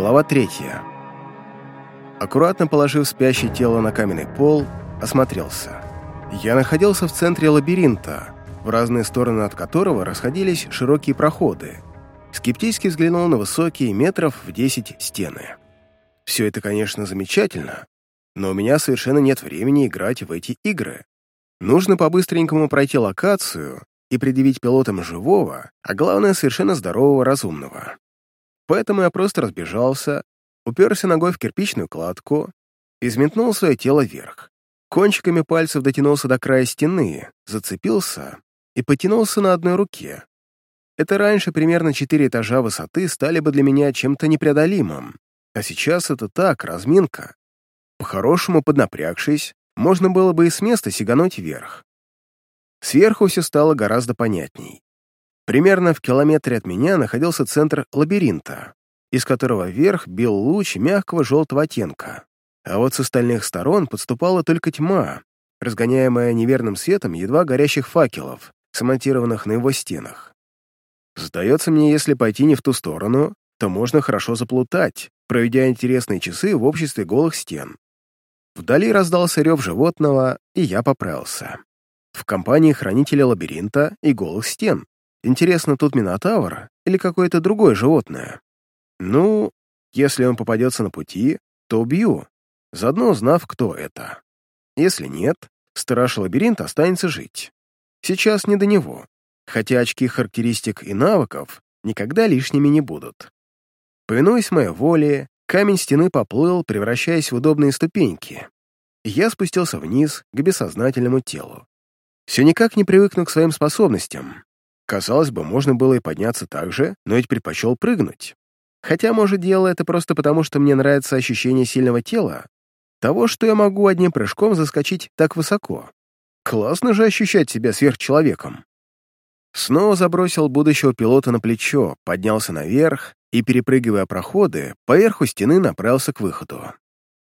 Глава третья. Аккуратно положив спящее тело на каменный пол, осмотрелся. Я находился в центре лабиринта, в разные стороны от которого расходились широкие проходы. Скептически взглянул на высокие метров в 10 стены. Все это, конечно, замечательно, но у меня совершенно нет времени играть в эти игры. Нужно по-быстренькому пройти локацию и предъявить пилотам живого, а главное, совершенно здорового разумного. Поэтому я просто разбежался, уперся ногой в кирпичную кладку и свое тело вверх. Кончиками пальцев дотянулся до края стены, зацепился и потянулся на одной руке. Это раньше примерно четыре этажа высоты стали бы для меня чем-то непреодолимым, а сейчас это так, разминка. По-хорошему, поднапрягшись, можно было бы и с места сигануть вверх. Сверху все стало гораздо понятней. Примерно в километре от меня находился центр лабиринта, из которого вверх бил луч мягкого желтого оттенка. А вот с остальных сторон подступала только тьма, разгоняемая неверным светом едва горящих факелов, смонтированных на его стенах. Сдается мне, если пойти не в ту сторону, то можно хорошо заплутать, проведя интересные часы в обществе голых стен. Вдали раздался рев животного, и я поправился. В компании хранителя лабиринта и голых стен. Интересно, тут Минотавр или какое-то другое животное? Ну, если он попадется на пути, то убью, заодно узнав, кто это. Если нет, страж лабиринта останется жить. Сейчас не до него, хотя очки характеристик и навыков никогда лишними не будут. Повинуясь моей воле, камень стены поплыл, превращаясь в удобные ступеньки. Я спустился вниз к бессознательному телу. Все никак не привыкну к своим способностям, Казалось бы, можно было и подняться так же, но ведь предпочел прыгнуть. Хотя, может, дело это просто потому, что мне нравится ощущение сильного тела, того, что я могу одним прыжком заскочить так высоко. Классно же ощущать себя сверхчеловеком. Снова забросил будущего пилота на плечо, поднялся наверх и, перепрыгивая проходы, поверху стены направился к выходу.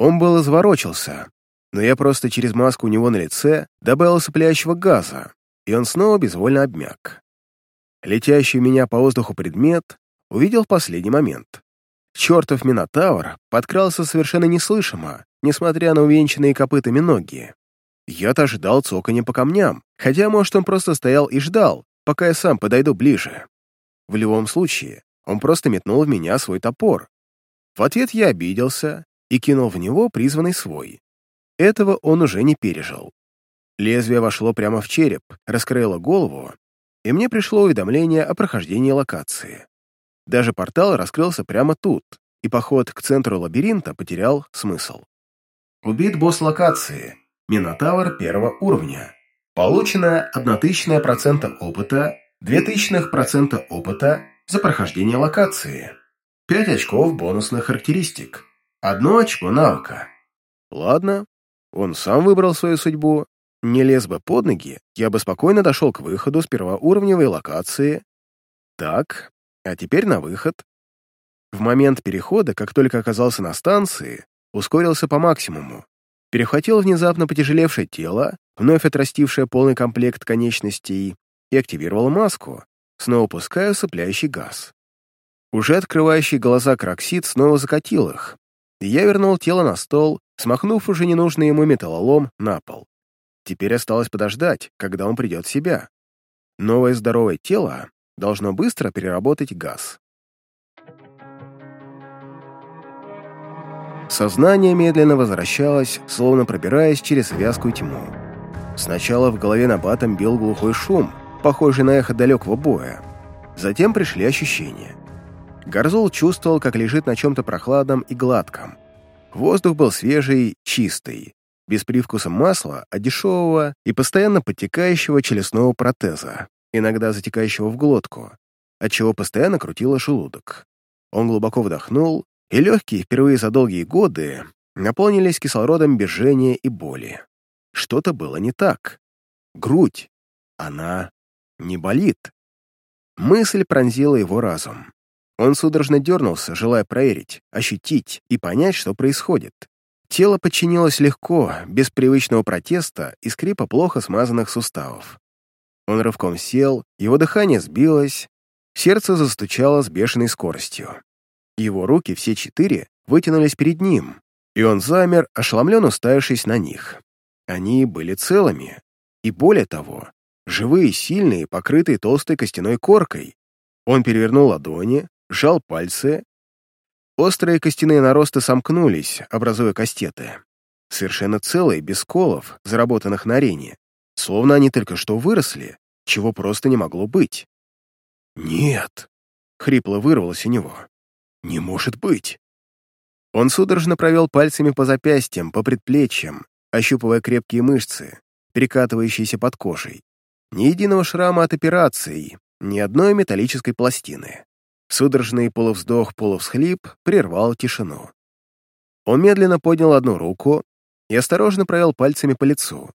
Он был изворочился, но я просто через маску у него на лице добавил соплящего газа, и он снова безвольно обмяк. Летящий меня по воздуху предмет увидел в последний момент. Чертов Минотавр подкрался совершенно неслышимо, несмотря на увенчанные копытами ноги. Я-то ожидал цоканья по камням, хотя, может, он просто стоял и ждал, пока я сам подойду ближе. В любом случае, он просто метнул в меня свой топор. В ответ я обиделся и кинул в него призванный свой. Этого он уже не пережил. Лезвие вошло прямо в череп, раскрыло голову и мне пришло уведомление о прохождении локации. Даже портал раскрылся прямо тут, и поход к центру лабиринта потерял смысл. Убит босс локации, Минотавр первого уровня. Получено 1000% опыта, 2000% опыта за прохождение локации. 5 очков бонусных характеристик, 1 очко навыка. Ладно, он сам выбрал свою судьбу, не лез бы под ноги, я бы спокойно дошел к выходу с первоуровневой локации. Так, а теперь на выход. В момент перехода, как только оказался на станции, ускорился по максимуму. Перехватил внезапно потяжелевшее тело, вновь отрастившее полный комплект конечностей, и активировал маску, снова пуская усыпляющий газ. Уже открывающий глаза Кроксид снова закатил их, и я вернул тело на стол, смахнув уже ненужный ему металлолом на пол. Теперь осталось подождать, когда он придет в себя. Новое здоровое тело должно быстро переработать газ. Сознание медленно возвращалось, словно пробираясь через вязкую тьму. Сначала в голове на батом бил глухой шум, похожий на эхо далекого боя. Затем пришли ощущения. Горзул чувствовал, как лежит на чем-то прохладном и гладком. Воздух был свежий, чистый без привкуса масла, а дешевого и постоянно подтекающего челюстного протеза, иногда затекающего в глотку, отчего постоянно крутило желудок. Он глубоко вдохнул, и легкие впервые за долгие годы наполнились кислородом без жжения и боли. Что-то было не так. Грудь. Она не болит. Мысль пронзила его разум. Он судорожно дернулся, желая проверить, ощутить и понять, что происходит. Тело подчинилось легко, без привычного протеста и скрипа плохо смазанных суставов. Он рывком сел, его дыхание сбилось, сердце застучало с бешеной скоростью. Его руки, все четыре, вытянулись перед ним, и он замер, ошеломленно уставившись на них. Они были целыми, и более того, живые, сильные, покрытые толстой костяной коркой. Он перевернул ладони, сжал пальцы. Острые костяные наросты сомкнулись, образуя кастеты. Совершенно целые, без сколов, заработанных на арене. Словно они только что выросли, чего просто не могло быть. «Нет!» — хрипло вырвалось у него. «Не может быть!» Он судорожно провел пальцами по запястьям, по предплечьям, ощупывая крепкие мышцы, перекатывающиеся под кожей. Ни единого шрама от операции, ни одной металлической пластины. Судорожный полувздох-полувсхлип прервал тишину. Он медленно поднял одну руку и осторожно провел пальцами по лицу.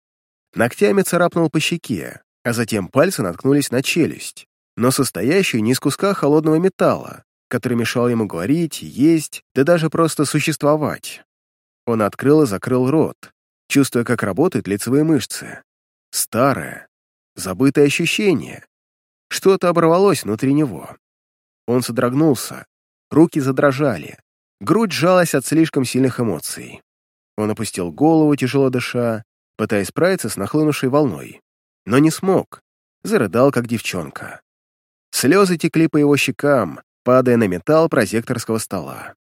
Ногтями царапнул по щеке, а затем пальцы наткнулись на челюсть, но состоящую не из куска холодного металла, который мешал ему говорить, есть, да даже просто существовать. Он открыл и закрыл рот, чувствуя, как работают лицевые мышцы. Старое, забытое ощущение. Что-то оборвалось внутри него. Он содрогнулся, руки задрожали, грудь сжалась от слишком сильных эмоций. Он опустил голову, тяжело дыша, пытаясь справиться с нахлынувшей волной. Но не смог, зарыдал, как девчонка. Слезы текли по его щекам, падая на металл прозекторского стола.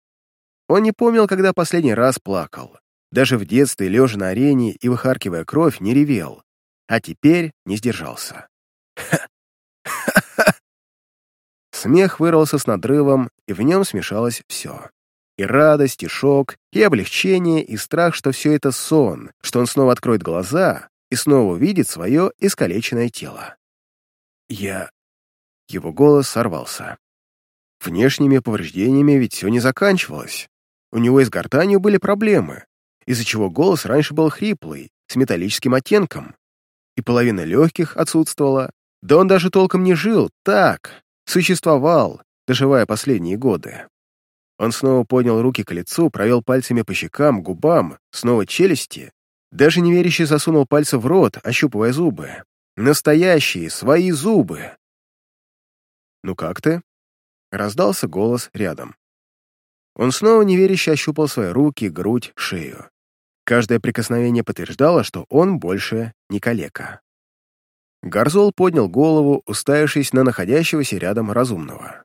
Он не помнил, когда последний раз плакал. Даже в детстве, лежа на арене и выхаркивая кровь, не ревел. А теперь не сдержался. Смех вырвался с надрывом, и в нем смешалось все. И радость, и шок, и облегчение, и страх, что все это сон, что он снова откроет глаза и снова увидит свое искалеченное тело. «Я...» Его голос сорвался. Внешними повреждениями ведь все не заканчивалось. У него и с гортанью были проблемы, из-за чего голос раньше был хриплый, с металлическим оттенком. И половина легких отсутствовала. Да он даже толком не жил, так, существовал, доживая последние годы. Он снова поднял руки к лицу, провел пальцами по щекам, губам, снова челюсти, даже неверяще засунул пальцы в рот, ощупывая зубы. Настоящие, свои зубы. «Ну как ты?» — раздался голос рядом. Он снова неверяще ощупал свои руки, грудь, шею. Каждое прикосновение подтверждало, что он больше не калека. Гарзол поднял голову, уставившись на находящегося рядом разумного.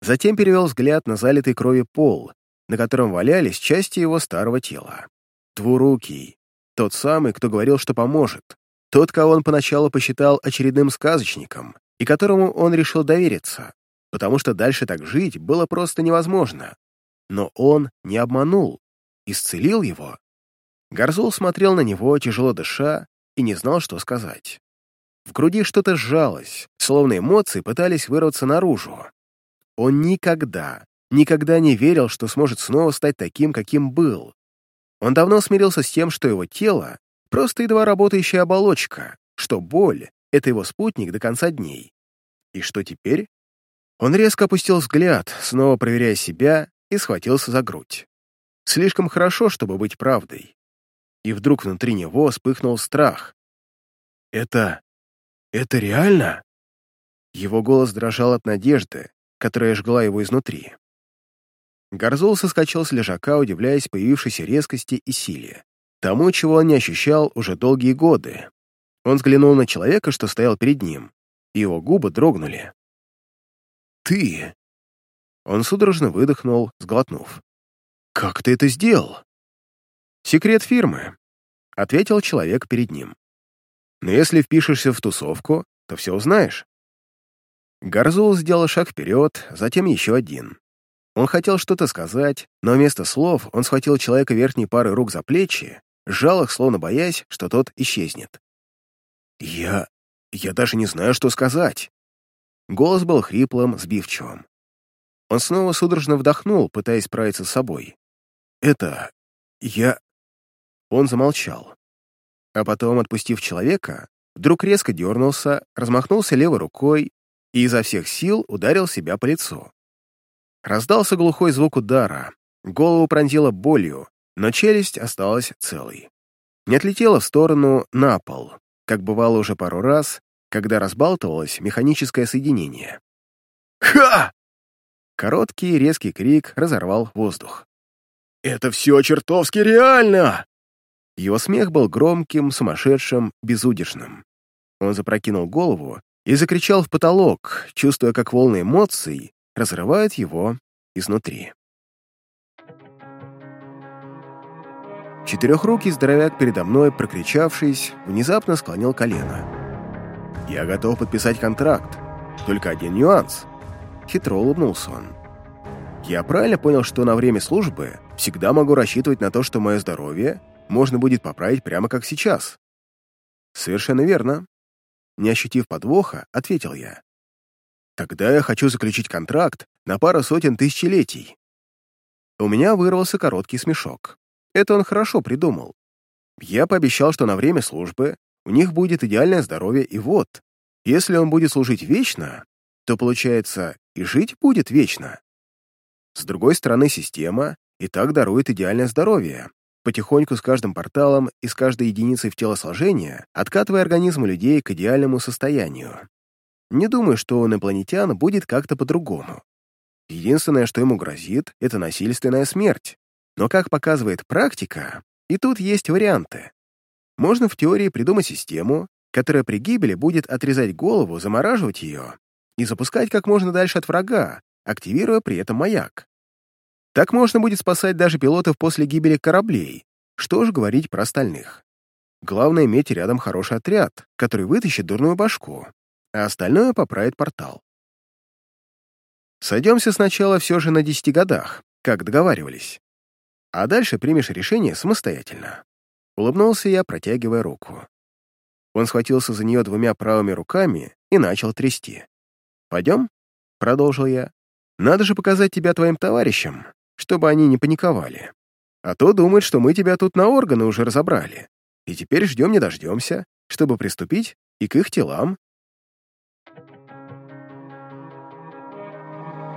Затем перевел взгляд на залитый крови пол, на котором валялись части его старого тела. Двурукий, тот самый, кто говорил, что поможет, тот, кого он поначалу посчитал очередным сказочником, и которому он решил довериться, потому что дальше так жить было просто невозможно. Но он не обманул, исцелил его. Горзул смотрел на него, тяжело дыша, и не знал, что сказать. В груди что-то сжалось, словно эмоции пытались вырваться наружу. Он никогда, никогда не верил, что сможет снова стать таким, каким был. Он давно смирился с тем, что его тело — просто едва работающая оболочка, что боль — это его спутник до конца дней. И что теперь? Он резко опустил взгляд, снова проверяя себя, и схватился за грудь. Слишком хорошо, чтобы быть правдой. И вдруг внутри него вспыхнул страх. «Это... это реально?» Его голос дрожал от надежды, которая жгла его изнутри. Горзол соскочил с лежака, удивляясь появившейся резкости и силе. Тому, чего он не ощущал уже долгие годы. Он взглянул на человека, что стоял перед ним, и его губы дрогнули. «Ты!» Он судорожно выдохнул, сглотнув. «Как ты это сделал?» «Секрет фирмы», — ответил человек перед ним. «Но если впишешься в тусовку, то все узнаешь». Гарзул сделал шаг вперед, затем еще один. Он хотел что-то сказать, но вместо слов он схватил человека верхней пары рук за плечи, сжал их, словно боясь, что тот исчезнет. «Я... я даже не знаю, что сказать». Голос был хриплым, сбивчивым. Он снова судорожно вдохнул, пытаясь справиться с собой. «Это... я...» Он замолчал. А потом, отпустив человека, вдруг резко дернулся, размахнулся левой рукой, и изо всех сил ударил себя по лицу. Раздался глухой звук удара, голову пронзило болью, но челюсть осталась целой. Не отлетела в сторону на пол, как бывало уже пару раз, когда разбалтывалось механическое соединение. «Ха!» Короткий резкий крик разорвал воздух. «Это все чертовски реально!» Его смех был громким, сумасшедшим, безудержным. Он запрокинул голову и закричал в потолок, чувствуя, как волны эмоций разрывают его изнутри. Четырехрукий здоровяк передо мной, прокричавшись, внезапно склонил колено. «Я готов подписать контракт. Только один нюанс». Хитро улыбнулся он. «Я правильно понял, что на время службы всегда могу рассчитывать на то, что мое здоровье можно будет поправить прямо как сейчас?» «Совершенно верно», не ощутив подвоха, ответил я. «Тогда я хочу заключить контракт на пару сотен тысячелетий». У меня вырвался короткий смешок. Это он хорошо придумал. Я пообещал, что на время службы у них будет идеальное здоровье, и вот, если он будет служить вечно, то, получается, и жить будет вечно. С другой стороны, система и так дарует идеальное здоровье, потихоньку с каждым порталом и с каждой единицей в телосложения, откатывая организм людей к идеальному состоянию. Не думаю, что у инопланетян будет как-то по-другому. Единственное, что ему грозит, это насильственная смерть. Но, как показывает практика, и тут есть варианты. Можно в теории придумать систему, которая при гибели будет отрезать голову, замораживать ее и запускать как можно дальше от врага, активируя при этом маяк. Так можно будет спасать даже пилотов после гибели кораблей. Что же говорить про остальных? Главное иметь рядом хороший отряд, который вытащит дурную башку, а остальное поправит портал. Сойдемся сначала все же на десяти годах, как договаривались. А дальше примешь решение самостоятельно. Улыбнулся я, протягивая руку. Он схватился за нее двумя правыми руками и начал трясти. «Пойдем?» — продолжил я. «Надо же показать тебя твоим товарищам, чтобы они не паниковали. А то думают, что мы тебя тут на органы уже разобрали, и теперь ждем не дождемся, чтобы приступить и к их телам.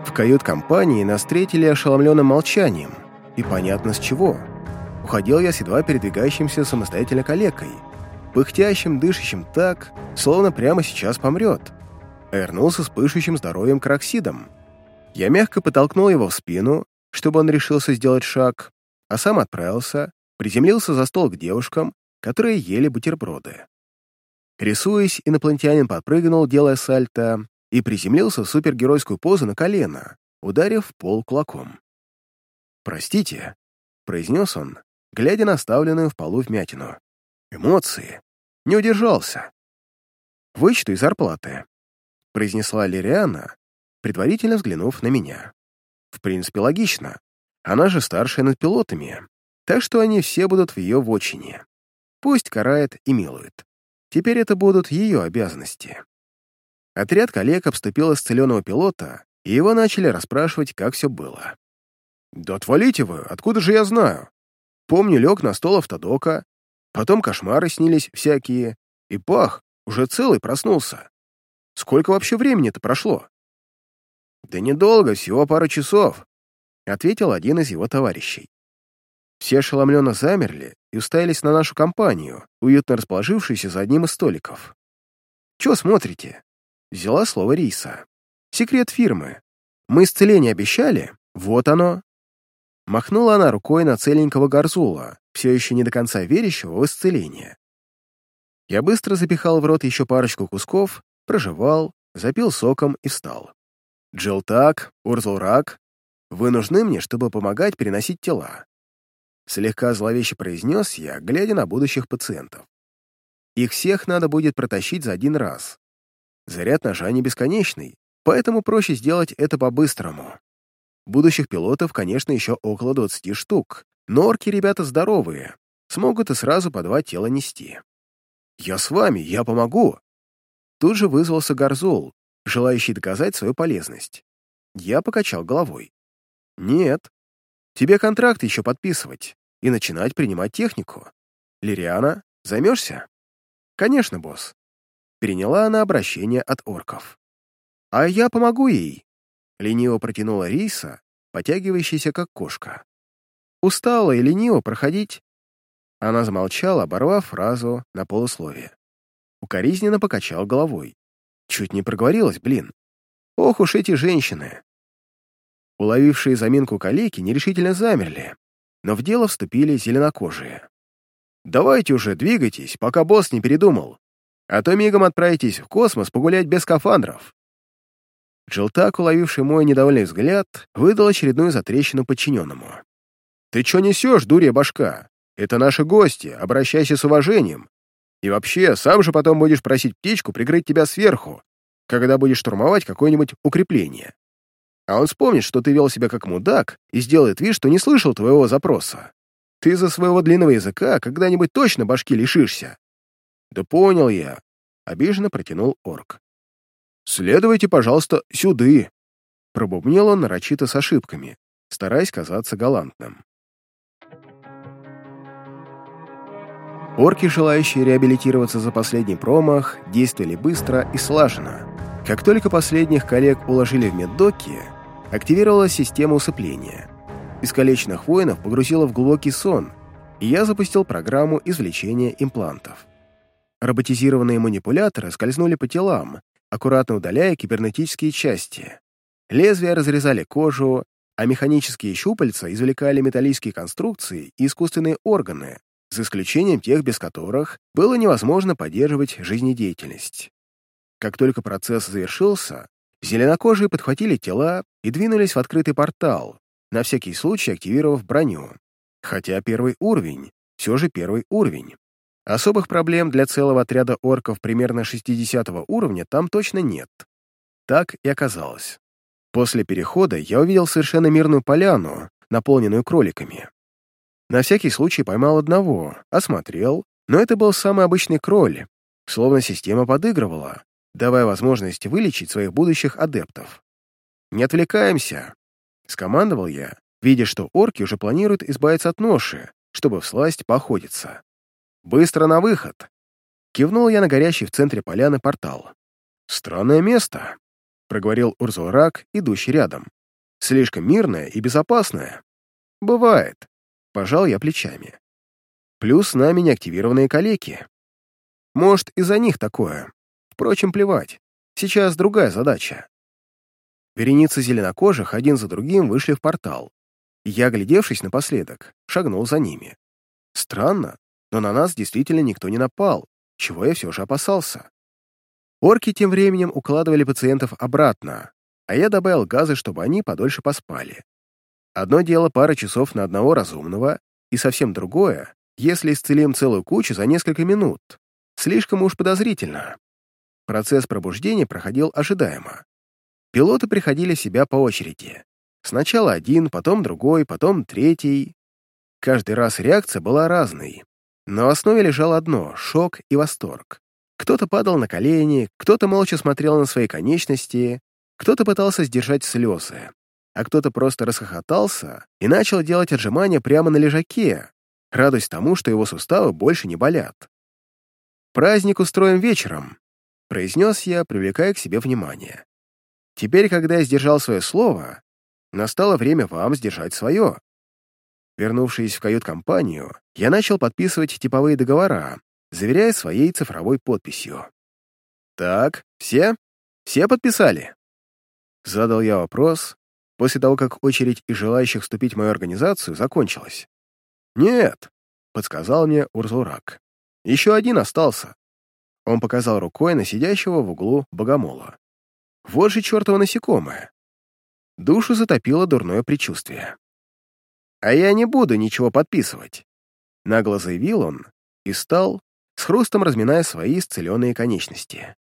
В кают-компании нас встретили ошеломленным молчанием, и понятно с чего. Уходил я с едва передвигающимся самостоятельно калекой, пыхтящим, дышащим так, словно прямо сейчас помрет. Вернулся с пышущим здоровьем кроксидом. Я мягко подтолкнул его в спину, чтобы он решился сделать шаг, а сам отправился, приземлился за стол к девушкам, которые ели бутерброды. Рисуясь, инопланетянин подпрыгнул, делая сальто, и приземлился в супергеройскую позу на колено, ударив пол кулаком. «Простите», — произнес он, глядя на оставленную в полу вмятину. «Эмоции. Не удержался». «Вычту из зарплаты», — произнесла Лириана, предварительно взглянув на меня. В принципе, логично. Она же старшая над пилотами, так что они все будут в ее вотчине. Пусть карает и милует. Теперь это будут ее обязанности. Отряд коллег обступил исцеленного пилота, и его начали расспрашивать, как все было. «Да отвалите вы, откуда же я знаю? Помню, лег на стол автодока, потом кошмары снились всякие, и пах, уже целый проснулся. Сколько вообще времени-то прошло?» «Да недолго, всего пару часов», — ответил один из его товарищей. Все ошеломленно замерли и уставились на нашу компанию, уютно расположившуюся за одним из столиков. «Чего смотрите?» — взяла слово Риса. «Секрет фирмы. Мы исцеление обещали? Вот оно». Махнула она рукой на целенького горзула, все еще не до конца верящего в исцеление. Я быстро запихал в рот еще парочку кусков, прожевал, запил соком и встал. Джилтак, Урзулрак, вы нужны мне, чтобы помогать переносить тела. Слегка зловеще произнес я, глядя на будущих пациентов. Их всех надо будет протащить за один раз. Заряд ножа не бесконечный, поэтому проще сделать это по-быстрому. Будущих пилотов, конечно, еще около 20 штук, но орки ребята здоровые, смогут и сразу по два тела нести. «Я с вами, я помогу!» Тут же вызвался Гарзул, желающий доказать свою полезность. Я покачал головой. «Нет. Тебе контракт еще подписывать и начинать принимать технику. Лириана, займешься?» «Конечно, босс». Переняла она обращение от орков. «А я помогу ей», — лениво протянула Риса, потягивающаяся как кошка. «Устала и лениво проходить». Она замолчала, оборвав фразу на полусловие. Укоризненно покачал головой. Чуть не проговорилась, блин. Ох уж эти женщины. Уловившие заминку калеки нерешительно замерли, но в дело вступили зеленокожие. «Давайте уже, двигайтесь, пока босс не передумал, а то мигом отправитесь в космос погулять без скафандров». Желтак, уловивший мой недовольный взгляд, выдал очередную затрещину подчиненному. «Ты чё несешь, дурья башка? Это наши гости, обращайся с уважением. И вообще, сам же потом будешь просить птичку прикрыть тебя сверху, когда будешь штурмовать какое-нибудь укрепление. А он вспомнит, что ты вел себя как мудак и сделает вид, что не слышал твоего запроса. Ты из-за своего длинного языка когда-нибудь точно башки лишишься. Да понял я. Обиженно протянул орк. «Следуйте, пожалуйста, сюды!» Пробубнил он нарочито с ошибками, стараясь казаться галантным. Орки, желающие реабилитироваться за последний промах, действовали быстро и слаженно. Как только последних коллег уложили в меддоки, активировалась система усыпления. Искалеченных воинов погрузило в глубокий сон, и я запустил программу извлечения имплантов. Роботизированные манипуляторы скользнули по телам, аккуратно удаляя кибернетические части. Лезвия разрезали кожу, а механические щупальца извлекали металлические конструкции и искусственные органы, за исключением тех, без которых было невозможно поддерживать жизнедеятельность. Как только процесс завершился, зеленокожие подхватили тела и двинулись в открытый портал, на всякий случай активировав броню. Хотя первый уровень, все же первый уровень. Особых проблем для целого отряда орков примерно 60 уровня там точно нет. Так и оказалось. После перехода я увидел совершенно мирную поляну, наполненную кроликами. На всякий случай поймал одного, осмотрел, но это был самый обычный кроль, словно система подыгрывала, давая возможность вылечить своих будущих адептов. «Не отвлекаемся», — скомандовал я, видя, что орки уже планируют избавиться от ноши, чтобы всласть поохотиться. «Быстро на выход!» Кивнул я на горящий в центре поляны портал. «Странное место», — проговорил Урзурак, идущий рядом. «Слишком мирное и безопасное». «Бывает», Пожал я плечами. Плюс с нами неактивированные калеки. Может, из-за них такое. Впрочем, плевать. Сейчас другая задача. Вереницы зеленокожих один за другим вышли в портал. я, глядевшись напоследок, шагнул за ними. Странно, но на нас действительно никто не напал, чего я все же опасался. Орки тем временем укладывали пациентов обратно, а я добавил газы, чтобы они подольше поспали. Одно дело пара часов на одного разумного, и совсем другое, если исцелим целую кучу за несколько минут. Слишком уж подозрительно. Процесс пробуждения проходил ожидаемо. Пилоты приходили в себя по очереди. Сначала один, потом другой, потом третий. Каждый раз реакция была разной. Но в основе лежало одно — шок и восторг. Кто-то падал на колени, кто-то молча смотрел на свои конечности, кто-то пытался сдержать слезы а кто-то просто расхохотался и начал делать отжимания прямо на лежаке, радуясь тому, что его суставы больше не болят. «Праздник устроим вечером», — произнес я, привлекая к себе внимание. «Теперь, когда я сдержал свое слово, настало время вам сдержать свое». Вернувшись в кают-компанию, я начал подписывать типовые договора, заверяя своей цифровой подписью. «Так, все? Все подписали?» Задал я вопрос, после того, как очередь из желающих вступить в мою организацию закончилась. «Нет», — подсказал мне Урзурак. «Еще один остался». Он показал рукой на сидящего в углу богомола. «Вот же чертово насекомое!» Душу затопило дурное предчувствие. «А я не буду ничего подписывать», — нагло заявил он и стал, с хрустом разминая свои исцеленные конечности.